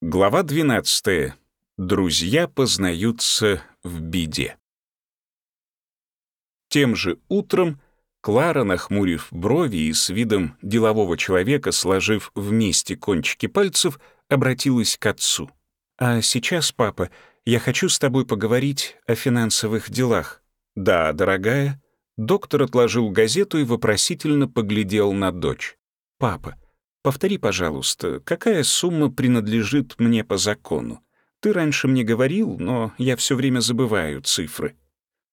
Глава 12. Друзья познаются в беде. Тем же утром Клара, нахмурив брови и с видом делового человека, сложив вместе кончики пальцев, обратилась к отцу. «А сейчас, папа, я хочу с тобой поговорить о финансовых делах». «Да, дорогая». Доктор отложил газету и вопросительно поглядел на дочь. «Папа, Повтори, пожалуйста, какая сумма принадлежит мне по закону? Ты раньше мне говорил, но я все время забываю цифры.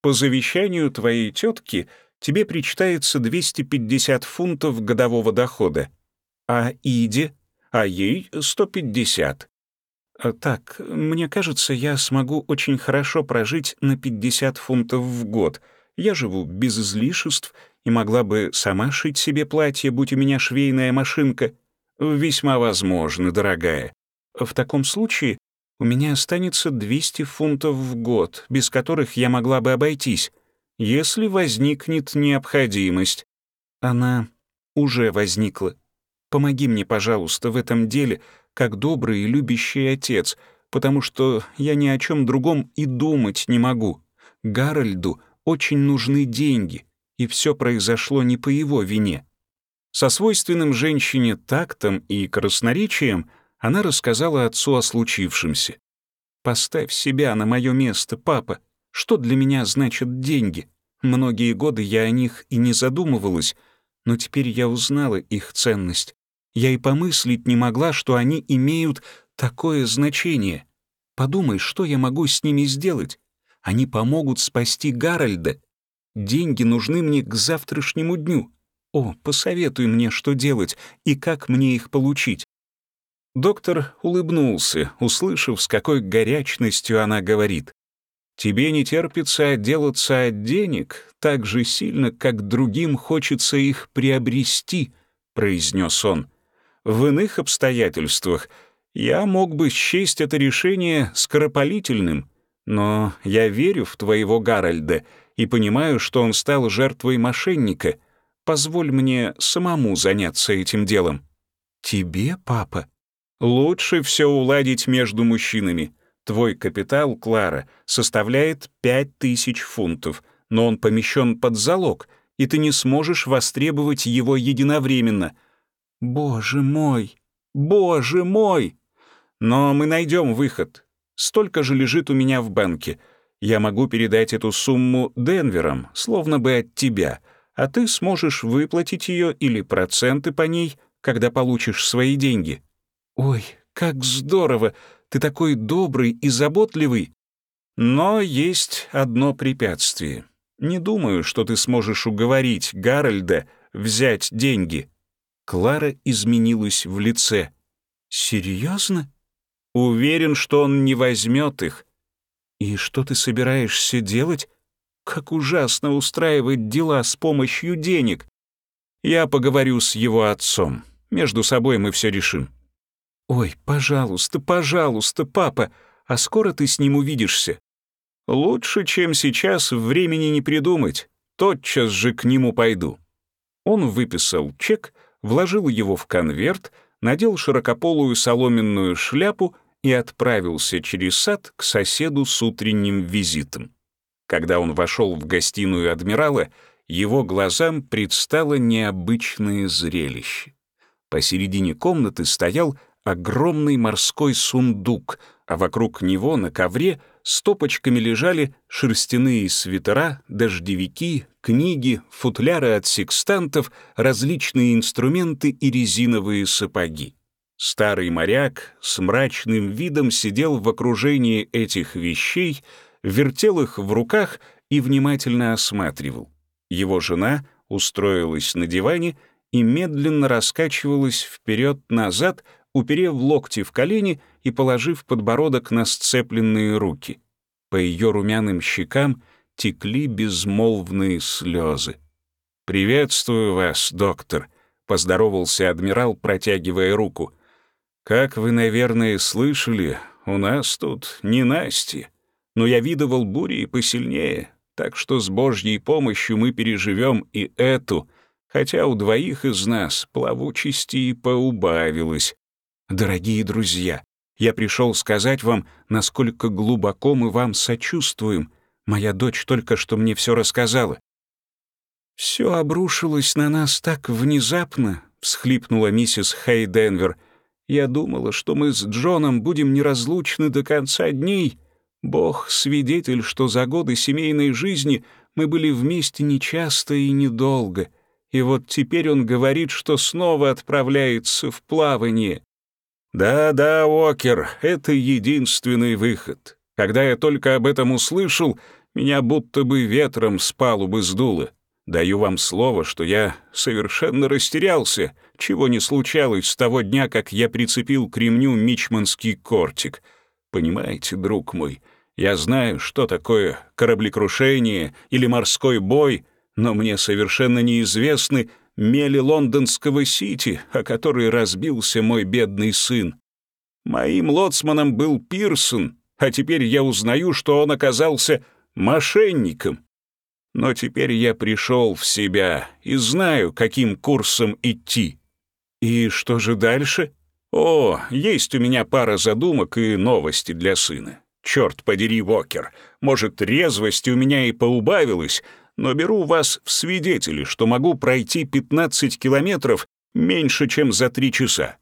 По завещанию твоей тетки тебе причитается 250 фунтов годового дохода, а Иде, а ей 150. А так, мне кажется, я смогу очень хорошо прожить на 50 фунтов в год. Я живу без излишеств и могла бы сама шить себе платье, будь у меня швейная машинка. Весьма возможно, дорогая. В таком случае у меня останется 200 фунтов в год, без которых я могла бы обойтись, если возникнет необходимость. Она уже возникла. Помоги мне, пожалуйста, в этом деле, как добрый и любящий отец, потому что я ни о чем другом и думать не могу. Гарольду очень нужны деньги, и все произошло не по его вине. Со свойственным женщине тактом и красноречием она рассказала отцу о случившемся. «Поставь себя на мое место, папа. Что для меня значат деньги? Многие годы я о них и не задумывалась, но теперь я узнала их ценность. Я и помыслить не могла, что они имеют такое значение. Подумай, что я могу с ними сделать? Они помогут спасти Гарольда. Деньги нужны мне к завтрашнему дню. О, посоветуй мне, что делать и как мне их получить. Доктор улыбнулся, услышав, с какой горячностью она говорит. «Тебе не терпится отделаться от денег так же сильно, как другим хочется их приобрести», — произнес он. «В иных обстоятельствах я мог бы счесть это решение скоропалительным, но я верю в твоего Гарольда и понимаю, что он стал жертвой мошенника. Позволь мне самому заняться этим делом». «Тебе, папа?» Лучше все уладить между мужчинами. Твой капитал, Клара, составляет пять тысяч фунтов, но он помещен под залог, и ты не сможешь востребовать его единовременно. Боже мой! Боже мой! Но мы найдем выход. Столько же лежит у меня в банке. Я могу передать эту сумму Денверам, словно бы от тебя, а ты сможешь выплатить ее или проценты по ней, когда получишь свои деньги. «Ой, как здорово! Ты такой добрый и заботливый!» Но есть одно препятствие. Не думаю, что ты сможешь уговорить Гарольда взять деньги. Клара изменилась в лице. Серьезно? Уверен, что он не возьмет их. И что ты собираешься делать? Как ужасно устраивать дела с помощью денег. Я поговорю с его отцом. Между собой мы все решим. «Ой, пожалуйста, пожалуйста, папа, а скоро ты с ним увидишься?» «Лучше, чем сейчас, времени не придумать. Тотчас же к нему пойду». Он выписал чек, вложил его в конверт, надел широкополую соломенную шляпу и отправился через сад к соседу с утренним визитом. Когда он вошел в гостиную адмирала, его глазам предстало необычное зрелище. Посередине комнаты стоял огромный морской сундук, а вокруг него на ковре стопочками лежали шерстяные свитера, дождевики, книги, футляры от секстантов, различные инструменты и резиновые сапоги. Старый моряк с мрачным видом сидел в окружении этих вещей, вертел их в руках и внимательно осматривал. Его жена устроилась на диване и медленно раскачивалась вперед-назад, уперев локти в колени и положив подбородок на сцепленные руки. По ее румяным щекам текли безмолвные слезы. «Приветствую вас, доктор», — поздоровался адмирал, протягивая руку. «Как вы, наверное, слышали, у нас тут не Насти, но я видывал бури и посильнее, так что с Божьей помощью мы переживем и эту, хотя у двоих из нас плавучести и поубавилось. Дорогие друзья, Я пришел сказать вам, насколько глубоко мы вам сочувствуем. Моя дочь только что мне все рассказала». «Все обрушилось на нас так внезапно», — всхлипнула миссис Хейденвер. «Я думала, что мы с Джоном будем неразлучны до конца дней. Бог свидетель, что за годы семейной жизни мы были вместе нечасто и недолго. И вот теперь он говорит, что снова отправляется в плавание. Да-да, Уокер, это единственный выход. Когда я только об этом услышал, меня будто бы ветром с палубы сдуло. Даю вам слово, что я совершенно растерялся, чего не случалось с того дня, как я прицепил к ремню мичманский кортик. Понимаете, друг мой, я знаю, что такое кораблекрушение или морской бой, но мне совершенно неизвестны мели лондонского Сити, о которой разбился мой бедный сын. Моим лоцманом был Пирсон, а теперь я узнаю, что он оказался мошенником. Но теперь я пришел в себя и знаю, каким курсом идти. И что же дальше? О, есть у меня пара задумок и новости для сына. Черт подери, Вокер, может, резвости у меня и поубавилось, но беру вас в свидетели, что могу пройти 15 километров меньше, чем за три часа.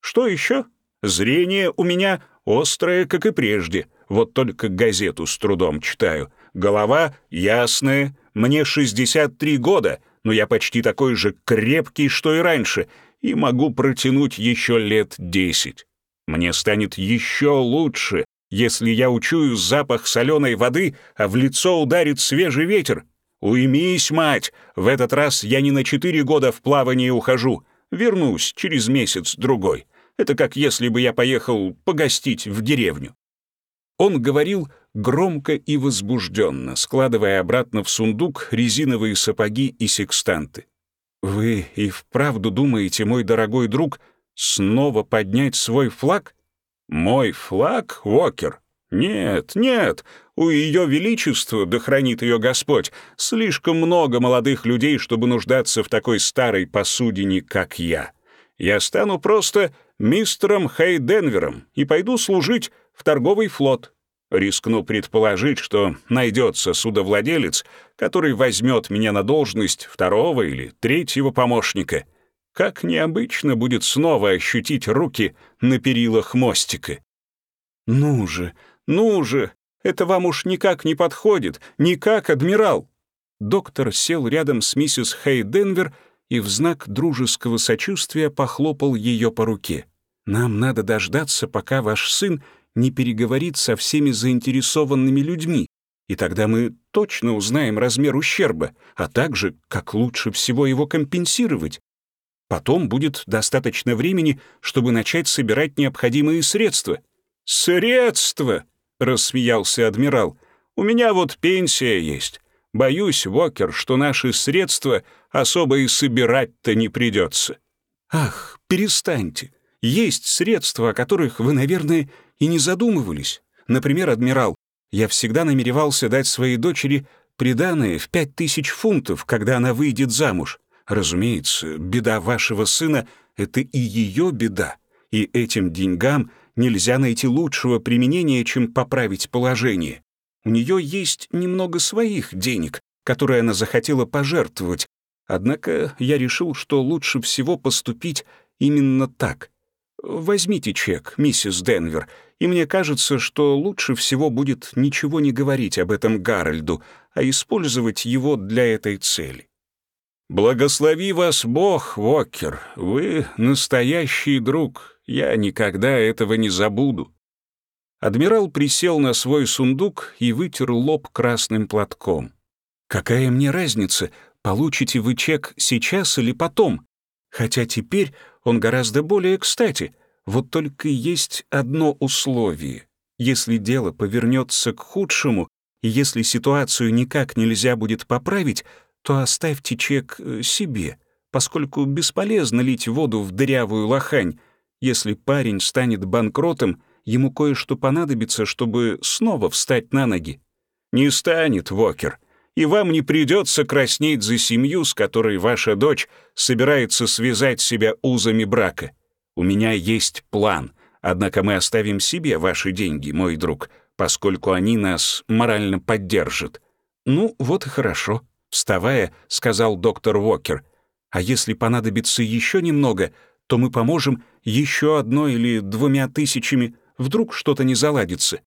Что еще? Зрение у меня острое, как и прежде, вот только газету с трудом читаю. Голова ясная, мне 63 года, но я почти такой же крепкий, что и раньше, и могу протянуть еще лет 10. Мне станет еще лучше, если я учую запах соленой воды, а в лицо ударит свежий ветер. Уймись, мать, в этот раз я не на четыре года в плавание ухожу. Вернусь через месяц-другой. Это как если бы я поехал погостить в деревню. Он говорил громко и возбужденно, складывая обратно в сундук резиновые сапоги и секстанты. «Вы и вправду думаете, мой дорогой друг, снова поднять свой флаг?» «Мой флаг, Уокер? Нет, нет, у Ее Величества, да хранит ее Господь, слишком много молодых людей, чтобы нуждаться в такой старой посудине, как я. Я стану просто мистером Хейденвером и пойду служить в торговый флот. Рискну предположить, что найдется судовладелец, который возьмет меня на должность второго или третьего помощника — как необычно будет снова ощутить руки на перилах мостика. «Ну же, ну же, это вам уж никак не подходит, никак, адмирал!» Доктор сел рядом с миссис Хейденвер и в знак дружеского сочувствия похлопал ее по руке. «Нам надо дождаться, пока ваш сын не переговорит со всеми заинтересованными людьми, и тогда мы точно узнаем размер ущерба, а также, как лучше всего его компенсировать. Потом будет достаточно времени, чтобы начать собирать необходимые средства». «Средства!» — рассмеялся адмирал. «У меня вот пенсия есть. Боюсь, Вокер, что наши средства особо и собирать-то не придется». «Ах, перестаньте. Есть средства, о которых вы, наверное, и не задумывались. Например, адмирал, я всегда намеревался дать своей дочери приданое в пять тысяч фунтов, когда она выйдет замуж. Разумеется, беда вашего сына — это и ее беда, и этим деньгам нельзя найти лучшего применения, чем поправить положение. У нее есть немного своих денег, которые она захотела пожертвовать, однако я решил, что лучше всего поступить именно так. Возьмите чек, миссис Денвер, и мне кажется, что лучше всего будет ничего не говорить об этом Гарольду, а использовать его для этой цели. «Благослови вас Бог, Вокер, вы настоящий друг, я никогда этого не забуду». Адмирал присел на свой сундук и вытер лоб красным платком. «Какая мне разница, получите вы чек сейчас или потом? Хотя теперь он гораздо более кстати. Вот только есть одно условие. Если дело повернется к худшему, и если ситуацию никак нельзя будет поправить, то оставьте чек э, себе, поскольку бесполезно лить воду в дырявую лохань. Если парень станет банкротом, ему кое-что понадобится, чтобы снова встать на ноги. Не станет, Вокер, и вам не придется краснеть за семью, с которой ваша дочь собирается связать себя узами брака. У меня есть план, Однако мы оставим себе ваши деньги, мой друг, поскольку они нас морально поддержат». «Ну, вот и хорошо», — вставая, сказал доктор Уокер. «А если понадобится еще немного, то мы поможем еще одной или двумя тысячами, вдруг что-то не заладится.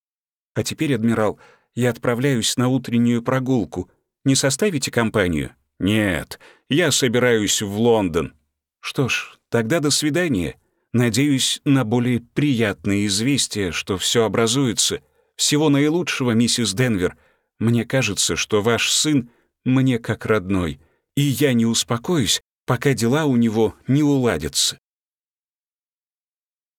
А теперь, адмирал, я отправляюсь на утреннюю прогулку. Не составите компанию? Нет, я собираюсь в Лондон. Что ж, тогда до свидания. Надеюсь на более приятные известия, что все образуется. Всего наилучшего, миссис Денвер. Мне кажется, что ваш сын мне как родной, и я не успокоюсь, пока дела у него не уладятся.